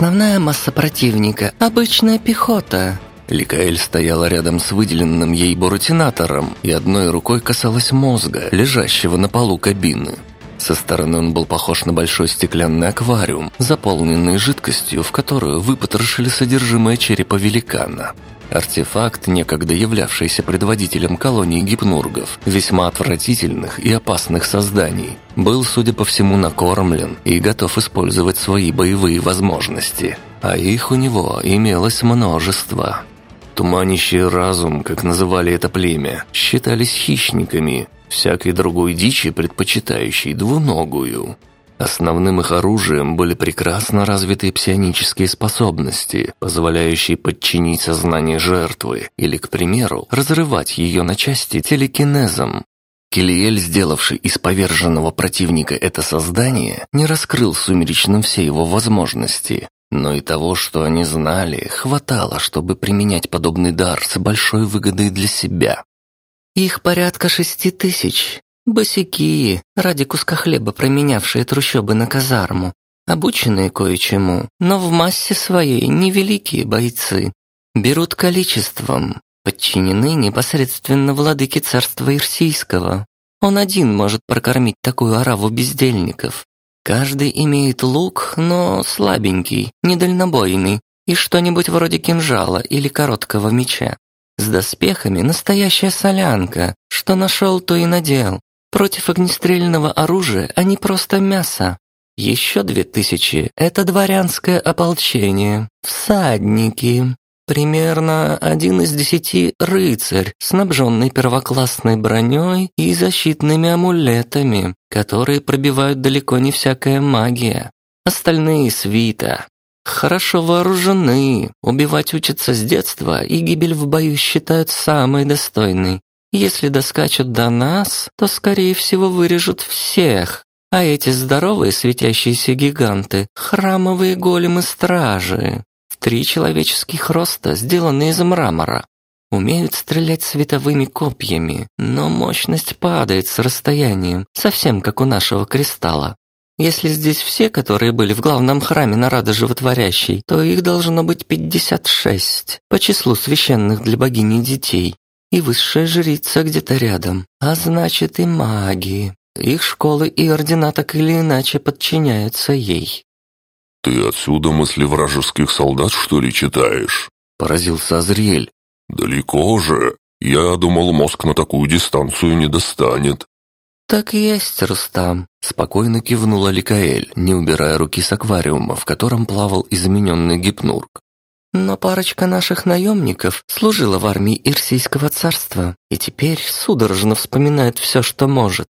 Основная масса противника – обычная пехота». Ликаэль стояла рядом с выделенным ей буратинатором и одной рукой касалась мозга, лежащего на полу кабины. Со стороны он был похож на большой стеклянный аквариум, заполненный жидкостью, в которую выпотрошили содержимое черепа великана. Артефакт, некогда являвшийся предводителем колонии гипнургов, весьма отвратительных и опасных созданий, был, судя по всему, накормлен и готов использовать свои боевые возможности. А их у него имелось множество. Туманящий разум, как называли это племя, считались хищниками, всякой другой дичи, предпочитающей двуногую. Основным их оружием были прекрасно развитые псионические способности, позволяющие подчинить сознание жертвы или, к примеру, разрывать ее на части телекинезом. Килиэль, сделавший из поверженного противника это создание, не раскрыл сумеречным все его возможности, но и того, что они знали, хватало, чтобы применять подобный дар с большой выгодой для себя. «Их порядка шести тысяч. Босяки, ради куска хлеба променявшие трущобы на казарму, обученные кое-чему, но в массе своей невеликие бойцы. Берут количеством, подчинены непосредственно владыке царства Ирсийского. Он один может прокормить такую ораву бездельников. Каждый имеет лук, но слабенький, недальнобойный, и что-нибудь вроде кинжала или короткого меча. С доспехами настоящая солянка, что нашел, то и надел. Против огнестрельного оружия они просто мясо. Еще две тысячи — это дворянское ополчение, всадники. Примерно один из десяти — рыцарь, снабженный первоклассной броней и защитными амулетами, которые пробивают далеко не всякая магия. Остальные — свита. Хорошо вооружены, убивать учатся с детства и гибель в бою считают самой достойной. Если доскачут до нас, то, скорее всего, вырежут всех. А эти здоровые светящиеся гиганты — храмовые големы-стражи. В три человеческих роста, сделанные из мрамора. Умеют стрелять световыми копьями, но мощность падает с расстоянием, совсем как у нашего кристалла. Если здесь все, которые были в главном храме Нарады Животворящей, то их должно быть 56 по числу священных для богини детей и высшая жрица где-то рядом, а значит и маги. Их школы и ордена так или иначе подчиняются ей. «Ты отсюда мысли вражеских солдат, что ли, читаешь?» — поразился Азриэль. «Далеко же. Я думал, мозг на такую дистанцию не достанет». «Так есть, Рустам», — спокойно кивнула Ликаэль, не убирая руки с аквариума, в котором плавал измененный гипнург. Но парочка наших наемников служила в армии Ирсийского царства и теперь судорожно вспоминает все, что может.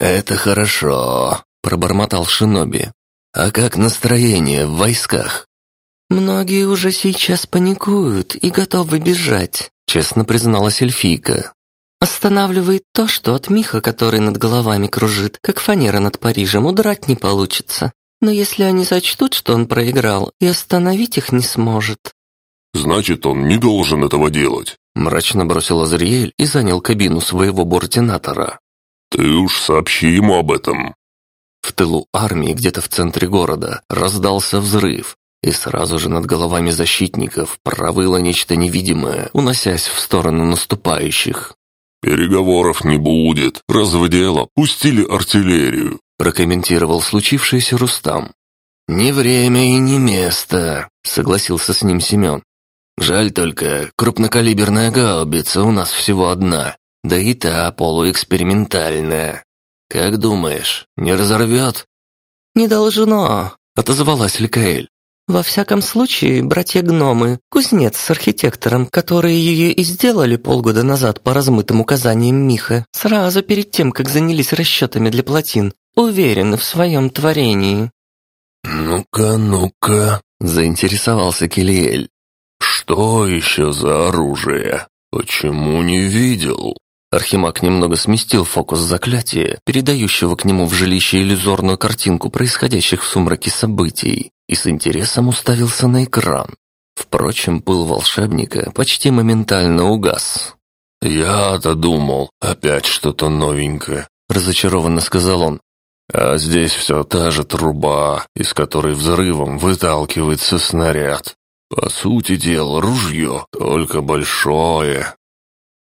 «Это хорошо», — пробормотал Шиноби. «А как настроение в войсках?» «Многие уже сейчас паникуют и готовы бежать», — честно призналась эльфийка. «Останавливает то, что от Миха, который над головами кружит, как фанера над Парижем, удрать не получится. Но если они сочтут, что он проиграл, и остановить их не сможет. «Значит, он не должен этого делать», — мрачно бросил Азриэль и занял кабину своего бортинатора. «Ты уж сообщи ему об этом». В тылу армии, где-то в центре города, раздался взрыв, и сразу же над головами защитников провыло нечто невидимое, уносясь в сторону наступающих. «Переговоров не будет. Раз в дело, пустили артиллерию прокомментировал случившееся Рустам. «Не время и не место», — согласился с ним Семен. «Жаль только, крупнокалиберная гаубица у нас всего одна, да и та полуэкспериментальная. Как думаешь, не разорвет?» «Не должно», — отозвалась Ликаэль. «Во всяком случае, братья-гномы, кузнец с архитектором, которые ее и сделали полгода назад по размытым указаниям Миха, сразу перед тем, как занялись расчетами для плотин, уверены в своем творении». «Ну-ка, ну-ка», — заинтересовался Килиэль. «Что еще за оружие? Почему не видел?» Архимаг немного сместил фокус заклятия, передающего к нему в жилище иллюзорную картинку происходящих в сумраке событий, и с интересом уставился на экран. Впрочем, пыл волшебника почти моментально угас. «Я-то думал, опять что-то новенькое», — разочарованно сказал он. А здесь все та же труба, из которой взрывом выталкивается снаряд. По сути дела, ружье, только большое.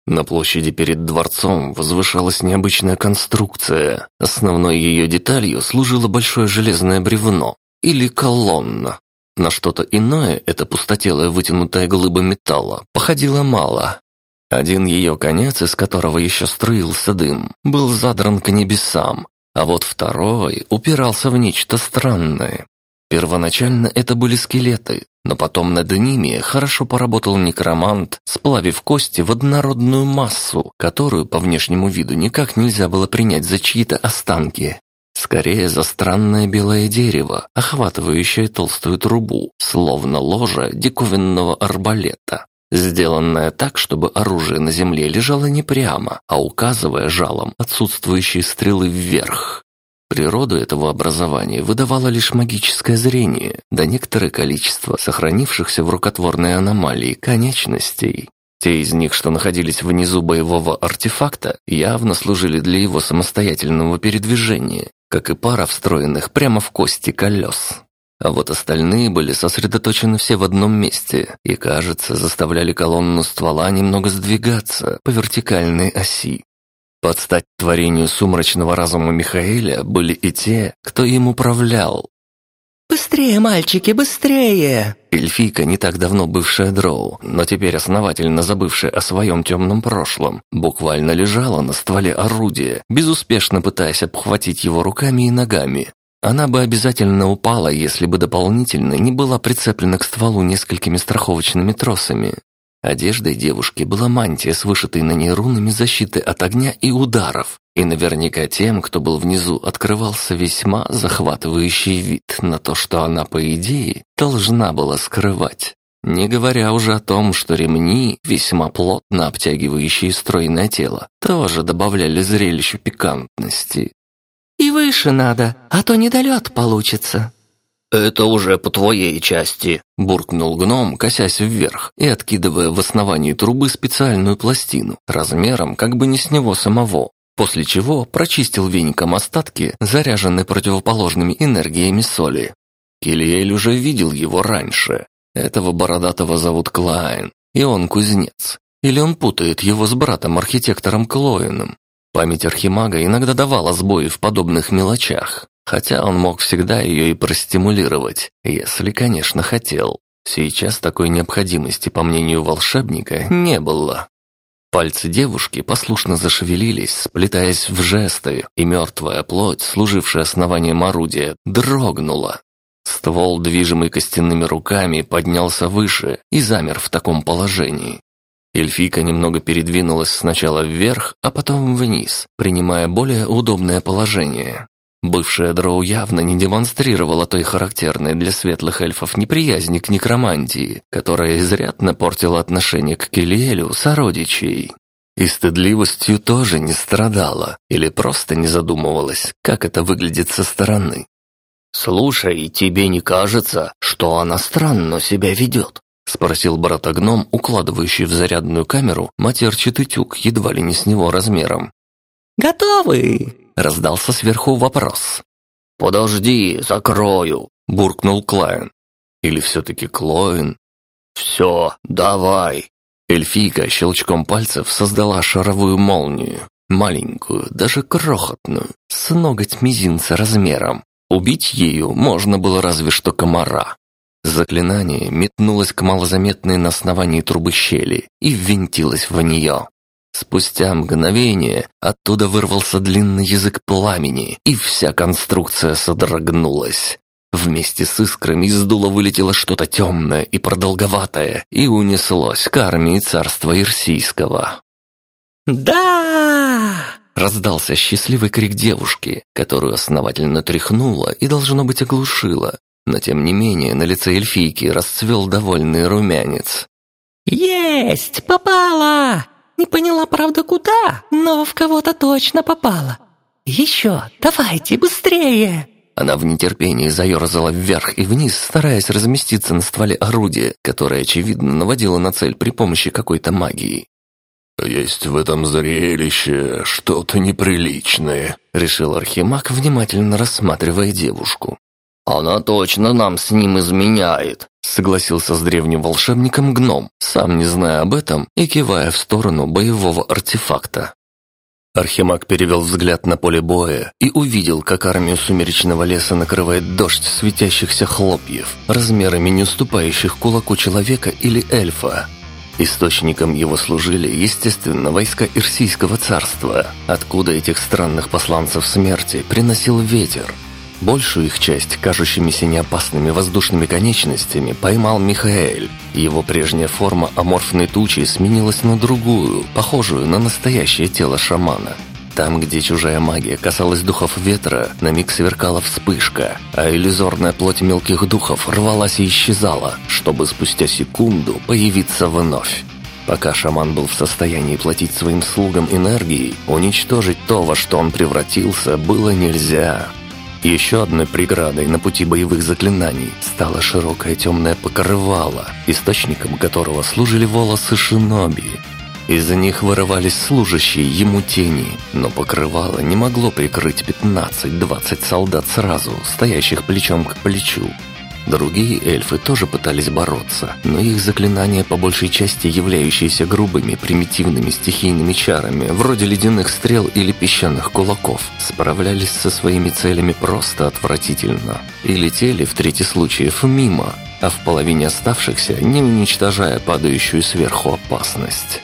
На площади перед дворцом возвышалась необычная конструкция. Основной ее деталью служило большое железное бревно или колонна. На что-то иное эта пустотелая вытянутая глыба металла походила мало. Один ее конец, из которого еще струился дым, был задран к небесам, а вот второй упирался в нечто странное. Первоначально это были скелеты, но потом над ними хорошо поработал некромант, сплавив кости в однородную массу, которую по внешнему виду никак нельзя было принять за чьи-то останки. Скорее за странное белое дерево, охватывающее толстую трубу, словно ложа диковинного арбалета, сделанная так, чтобы оружие на земле лежало не прямо, а указывая жалом отсутствующие стрелы вверх. Природу этого образования выдавало лишь магическое зрение, да некоторое количество сохранившихся в рукотворной аномалии конечностей. Те из них, что находились внизу боевого артефакта, явно служили для его самостоятельного передвижения, как и пара встроенных прямо в кости колес. А вот остальные были сосредоточены все в одном месте и, кажется, заставляли колонну ствола немного сдвигаться по вертикальной оси. Под стать творению сумрачного разума Михаэля были и те, кто им управлял. «Быстрее, мальчики, быстрее!» Эльфийка, не так давно бывшая дроу, но теперь основательно забывшая о своем темном прошлом, буквально лежала на стволе орудия, безуспешно пытаясь обхватить его руками и ногами. Она бы обязательно упала, если бы дополнительно не была прицеплена к стволу несколькими страховочными тросами. Одеждой девушки была мантия с вышитой на ней рунами защиты от огня и ударов, и наверняка тем, кто был внизу, открывался весьма захватывающий вид на то, что она, по идее, должна была скрывать. Не говоря уже о том, что ремни, весьма плотно обтягивающие стройное тело, тоже добавляли зрелищу пикантности. «И выше надо, а то недолет получится», «Это уже по твоей части», – буркнул гном, косясь вверх и откидывая в основании трубы специальную пластину, размером как бы не с него самого, после чего прочистил веником остатки, заряженные противоположными энергиями соли. Килиэль уже видел его раньше. Этого бородатого зовут Клайн, и он кузнец. Или он путает его с братом-архитектором Клоином. Память архимага иногда давала сбои в подобных мелочах. Хотя он мог всегда ее и простимулировать, если, конечно, хотел. Сейчас такой необходимости, по мнению волшебника, не было. Пальцы девушки послушно зашевелились, сплетаясь в жесты, и мертвая плоть, служившая основанием орудия, дрогнула. Ствол, движимый костяными руками, поднялся выше и замер в таком положении. Эльфийка немного передвинулась сначала вверх, а потом вниз, принимая более удобное положение. Бывшая дроу явно не демонстрировала той характерной для светлых эльфов неприязни к некромантии, которая изрядно портила отношение к Келиэлю сородичей. И стыдливостью тоже не страдала или просто не задумывалась, как это выглядит со стороны. «Слушай, тебе не кажется, что она странно себя ведет?» — спросил брат-гном, укладывающий в зарядную камеру матерчатый тюк едва ли не с него размером. «Готовы!» Раздался сверху вопрос. «Подожди, закрою!» – буркнул Клайн. Или все-таки Клоин? «Все, давай!» Эльфийка щелчком пальцев создала шаровую молнию. Маленькую, даже крохотную, с ноготь мизинца размером. Убить ею можно было разве что комара. Заклинание метнулось к малозаметной на основании трубы щели и ввинтилось в нее. Спустя мгновение оттуда вырвался длинный язык пламени, и вся конструкция содрогнулась. Вместе с искрами из дула вылетело что-то темное и продолговатое и унеслось к армии царства Ирсийского. «Да!» — раздался счастливый крик девушки, которую основательно тряхнула и, должно быть, оглушила. Но, тем не менее, на лице эльфийки расцвел довольный румянец. «Есть! Попала! Не поняла, правда, куда, но в кого-то точно попала. Еще, давайте, быстрее!» Она в нетерпении заерзала вверх и вниз, стараясь разместиться на стволе орудия, которое, очевидно, наводило на цель при помощи какой-то магии. есть в этом зрелище что-то неприличное», — решил Архимаг, внимательно рассматривая девушку. «Она точно нам с ним изменяет», — согласился с древним волшебником гном, сам не зная об этом и кивая в сторону боевого артефакта. Архимаг перевел взгляд на поле боя и увидел, как армию сумеречного леса накрывает дождь светящихся хлопьев, размерами не уступающих кулаку человека или эльфа. Источником его служили, естественно, войска Ирсийского царства, откуда этих странных посланцев смерти приносил ветер. Большую их часть, кажущимися неопасными воздушными конечностями, поймал Михаэль. Его прежняя форма аморфной тучи сменилась на другую, похожую на настоящее тело шамана. Там, где чужая магия касалась духов ветра, на миг сверкала вспышка, а иллюзорная плоть мелких духов рвалась и исчезала, чтобы спустя секунду появиться вновь. Пока шаман был в состоянии платить своим слугам энергией, уничтожить то, во что он превратился, было нельзя. Еще одной преградой на пути боевых заклинаний стало широкое темное покрывало, источником которого служили волосы шиноби. Из-за них вырывались служащие ему тени, но покрывало не могло прикрыть 15-20 солдат сразу, стоящих плечом к плечу. Другие эльфы тоже пытались бороться, но их заклинания, по большей части являющиеся грубыми, примитивными стихийными чарами, вроде ледяных стрел или песчаных кулаков, справлялись со своими целями просто отвратительно и летели в трети случаев мимо, а в половине оставшихся не уничтожая падающую сверху опасность.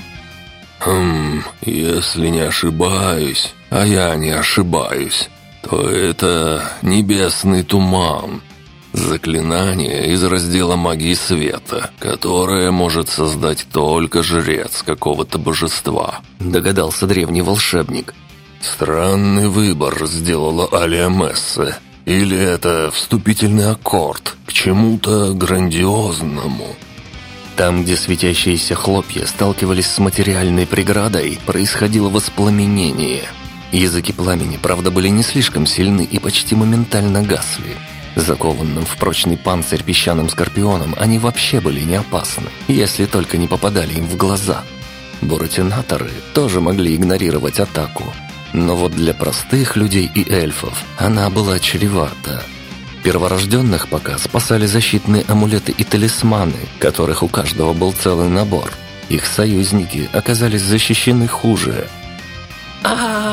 «Хм, если не ошибаюсь, а я не ошибаюсь, то это небесный туман», Заклинание из раздела магии света, которое может создать только жрец какого-то божества», — догадался древний волшебник. «Странный выбор сделала Алия Мессе. Или это вступительный аккорд к чему-то грандиозному?» Там, где светящиеся хлопья сталкивались с материальной преградой, происходило воспламенение. Языки пламени, правда, были не слишком сильны и почти моментально гасли. Закованным в прочный панцирь песчаным скорпионом они вообще были не опасны, если только не попадали им в глаза. Буратинаторы тоже могли игнорировать атаку, но вот для простых людей и эльфов она была чревата. Перворожденных пока спасали защитные амулеты и талисманы, которых у каждого был целый набор. Их союзники оказались защищены хуже. а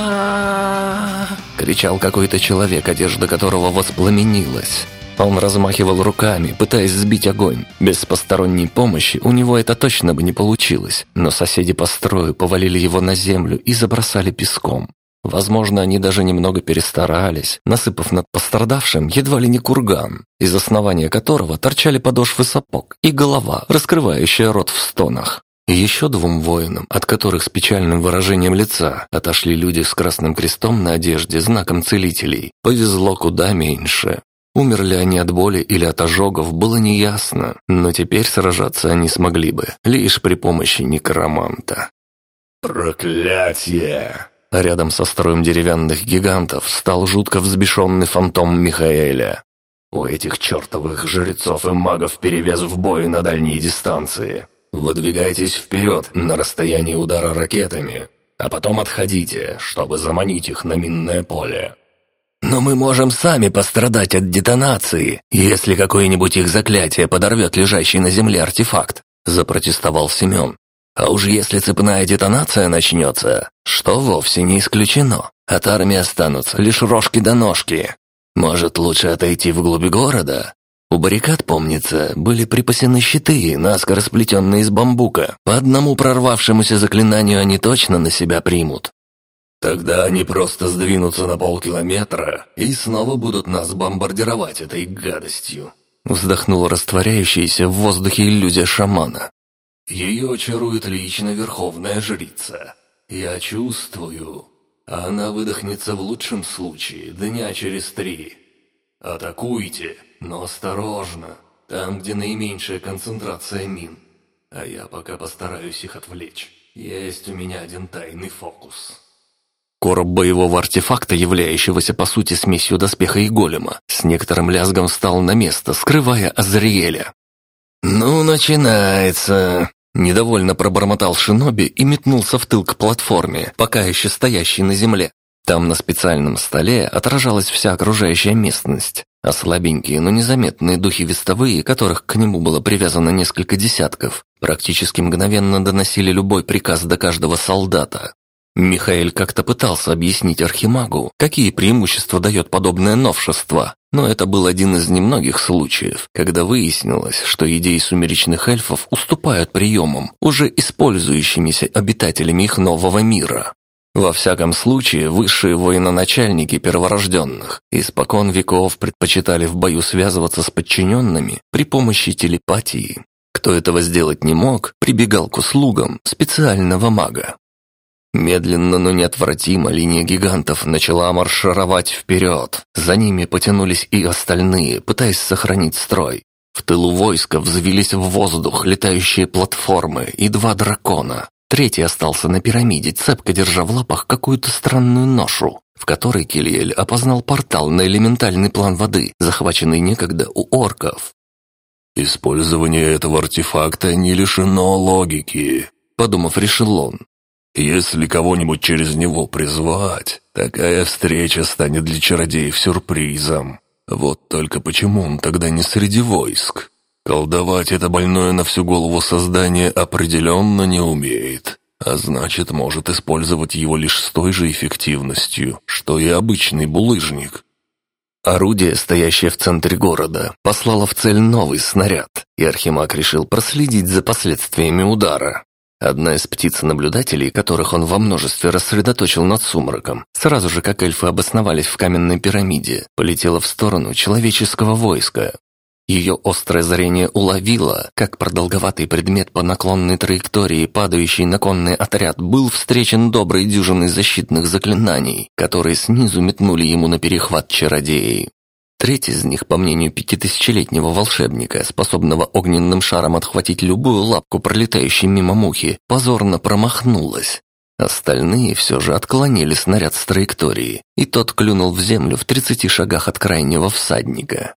кричал какой-то человек, одежда которого воспламенилась. Он размахивал руками, пытаясь сбить огонь. Без посторонней помощи у него это точно бы не получилось, но соседи по строю повалили его на землю и забросали песком. Возможно, они даже немного перестарались, насыпав над пострадавшим едва ли не курган, из основания которого торчали подошвы сапог и голова, раскрывающая рот в стонах. И еще двум воинам, от которых с печальным выражением лица отошли люди с красным крестом на одежде, знаком целителей, повезло куда меньше. Умерли они от боли или от ожогов, было неясно, но теперь сражаться они смогли бы, лишь при помощи некроманта. «Проклятие!» Рядом со строем деревянных гигантов стал жутко взбешенный фантом Михаэля. «У этих чертовых жрецов и магов перевес в бой на дальние дистанции. Выдвигайтесь вперед на расстоянии удара ракетами, а потом отходите, чтобы заманить их на минное поле. «Но мы можем сами пострадать от детонации, если какое-нибудь их заклятие подорвет лежащий на земле артефакт», — запротестовал Семен. «А уж если цепная детонация начнется, что вовсе не исключено, от армии останутся лишь рожки до ножки. Может, лучше отойти вглубь города, у баррикад, помнится, были припасены щиты, наскоро сплетенные из бамбука. По одному прорвавшемуся заклинанию они точно на себя примут. Тогда они просто сдвинутся на полкилометра и снова будут нас бомбардировать этой гадостью. Вздохнула растворяющаяся в воздухе иллюзия шамана. Ее чарует лично верховная жрица. Я чувствую. Она выдохнется в лучшем случае дня через три. Атакуйте! Но осторожно, там, где наименьшая концентрация мин. А я пока постараюсь их отвлечь. Есть у меня один тайный фокус. Короб боевого артефакта, являющегося по сути смесью доспеха и голема, с некоторым лязгом встал на место, скрывая Азриэля. «Ну, начинается!» Недовольно пробормотал Шиноби и метнулся в тыл к платформе, пока еще стоящей на земле. Там на специальном столе отражалась вся окружающая местность, а слабенькие, но незаметные духи вестовые, которых к нему было привязано несколько десятков, практически мгновенно доносили любой приказ до каждого солдата. Михаил как-то пытался объяснить Архимагу, какие преимущества дает подобное новшество, но это был один из немногих случаев, когда выяснилось, что идеи сумеречных эльфов уступают приемам, уже использующимися обитателями их нового мира. Во всяком случае, высшие военачальники перворожденных испокон веков предпочитали в бою связываться с подчиненными при помощи телепатии. Кто этого сделать не мог, прибегал к услугам специального мага. Медленно, но неотвратимо линия гигантов начала маршировать вперед. За ними потянулись и остальные, пытаясь сохранить строй. В тылу войска взвились в воздух летающие платформы и два дракона. Третий остался на пирамиде, цепко держа в лапах какую-то странную ношу, в которой Кильель опознал портал на элементальный план воды, захваченный некогда у орков. «Использование этого артефакта не лишено логики», — подумав, решил он. Если кого-нибудь через него призвать, такая встреча станет для чародеев сюрпризом. Вот только почему он тогда не среди войск? Колдовать это больное на всю голову создание определенно не умеет, а значит, может использовать его лишь с той же эффективностью, что и обычный булыжник. Орудие, стоящее в центре города, послало в цель новый снаряд, и Архимаг решил проследить за последствиями удара. Одна из птиц-наблюдателей, которых он во множестве рассредоточил над сумраком, сразу же как эльфы обосновались в каменной пирамиде, полетела в сторону человеческого войска. Ее острое зрение уловило, как продолговатый предмет по наклонной траектории, падающий на конный отряд, был встречен доброй дюжиной защитных заклинаний, которые снизу метнули ему на перехват чародеи. Треть из них, по мнению пятитысячелетнего волшебника, способного огненным шаром отхватить любую лапку, пролетающей мимо мухи, позорно промахнулась. Остальные все же отклонили снаряд с траектории, и тот клюнул в землю в тридцати шагах от крайнего всадника.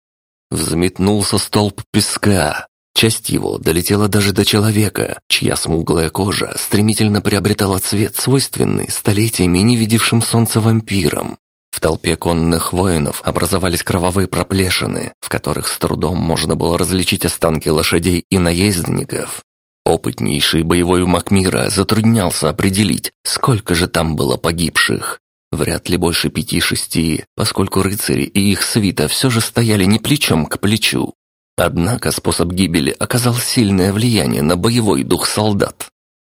Взметнулся столб песка. Часть его долетела даже до человека, чья смуглая кожа стремительно приобретала цвет, свойственный столетиями не видевшим солнца вампирам. В толпе конных воинов образовались кровавые проплешины, в которых с трудом можно было различить останки лошадей и наездников. Опытнейший боевой маг мира затруднялся определить, сколько же там было погибших. Вряд ли больше пяти-шести, поскольку рыцари и их свита все же стояли не плечом к плечу. Однако способ гибели оказал сильное влияние на боевой дух солдат.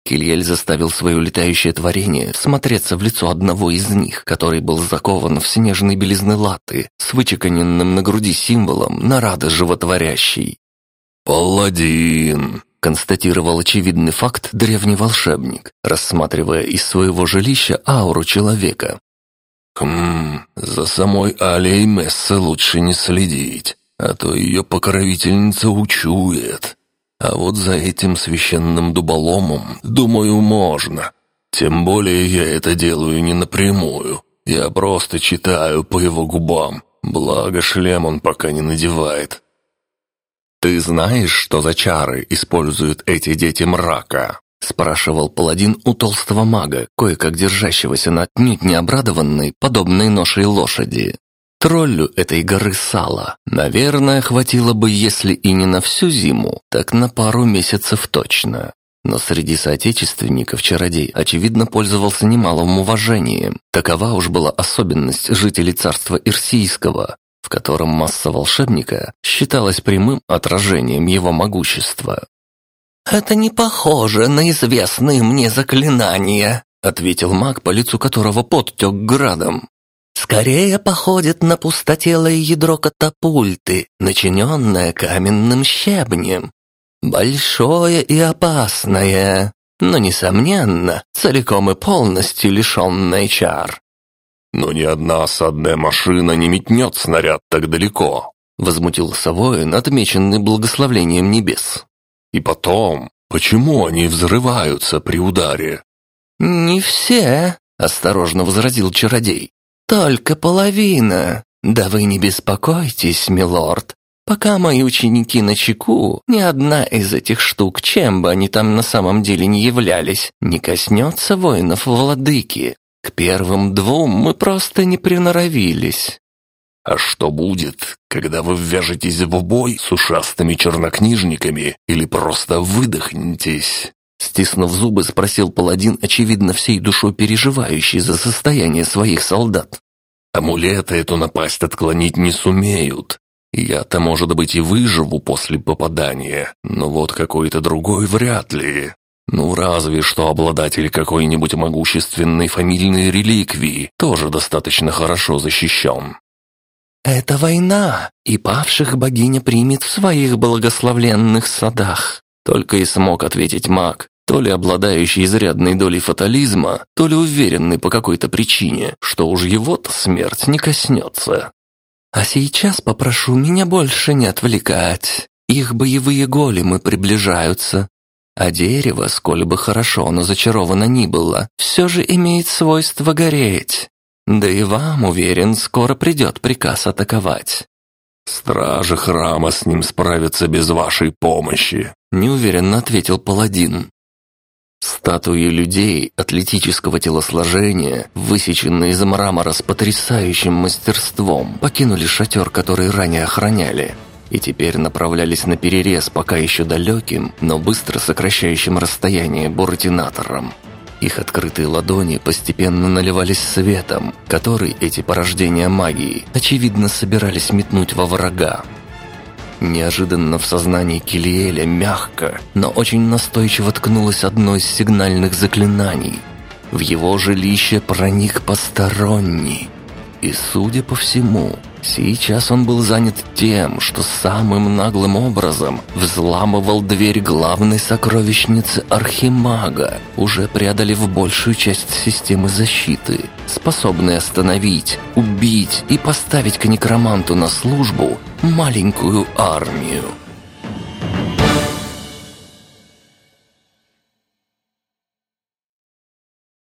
Кильель заставил свое летающее творение смотреться в лицо одного из них, который был закован в снежной белизны латы с вычеканенным на груди символом нарада животворящий. «Паладин!» — констатировал очевидный факт древний волшебник, рассматривая из своего жилища ауру человека. «Хм, за самой Алей Мессы лучше не следить, а то ее покровительница учует. А вот за этим священным дуболомом, думаю, можно. Тем более я это делаю не напрямую. Я просто читаю по его губам. Благо шлем он пока не надевает. «Ты знаешь, что за чары используют эти дети мрака?» Спрашивал паладин у толстого мага, кое-как держащегося на отнюдь необрадованной, подобной ношей лошади. Троллю этой горы сала, наверное, хватило бы, если и не на всю зиму, так на пару месяцев точно. Но среди соотечественников чародей, очевидно, пользовался немалым уважением. Такова уж была особенность жителей царства Ирсийского, в котором масса волшебника считалась прямым отражением его могущества. «Это не похоже на известные мне заклинания», — ответил маг, по лицу которого подтек градом. Скорее походит на пустотелое ядро катапульты, начиненное каменным щебнем. Большое и опасное, но, несомненно, целиком и полностью лишенное чар. «Но ни одна осадная машина не метнет снаряд так далеко», возмутился воин, отмеченный благословлением небес. «И потом, почему они взрываются при ударе?» «Не все», — осторожно возразил чародей. «Только половина. Да вы не беспокойтесь, милорд. Пока мои ученики на чеку, ни одна из этих штук, чем бы они там на самом деле не являлись, не коснется воинов владыки. К первым двум мы просто не приноровились. А что будет, когда вы ввяжетесь в бой с ушастыми чернокнижниками или просто выдохнетесь? Стиснув зубы, спросил паладин, очевидно, всей душой переживающий за состояние своих солдат. Амулеты эту напасть отклонить не сумеют. Я-то, может быть, и выживу после попадания, но вот какой-то другой вряд ли. Ну, разве что обладатель какой-нибудь могущественной фамильной реликвии тоже достаточно хорошо защищен. «Это война, и павших богиня примет в своих благословленных садах», только и смог ответить маг, то ли обладающий изрядной долей фатализма, то ли уверенный по какой-то причине, что уж его-то смерть не коснется. А сейчас попрошу меня больше не отвлекать. Их боевые големы приближаются. А дерево, сколь бы хорошо оно зачаровано ни было, все же имеет свойство гореть. Да и вам, уверен, скоро придет приказ атаковать. «Стражи храма с ним справятся без вашей помощи», — неуверенно ответил паладин. Статуи людей атлетического телосложения, высеченные из мрамора с потрясающим мастерством, покинули шатер, который ранее охраняли, и теперь направлялись на перерез пока еще далеким, но быстро сокращающим расстояние буратинатором. Их открытые ладони постепенно наливались светом, который эти порождения магии, очевидно, собирались метнуть во врага. Неожиданно в сознании Килиэля мягко, но очень настойчиво ткнулось одно из сигнальных заклинаний. В его жилище проник посторонний. И, судя по всему, сейчас он был занят тем, что самым наглым образом взламывал дверь главной сокровищницы Архимага, уже преодолев большую часть системы защиты, способной остановить, убить и поставить к некроманту на службу маленькую армию.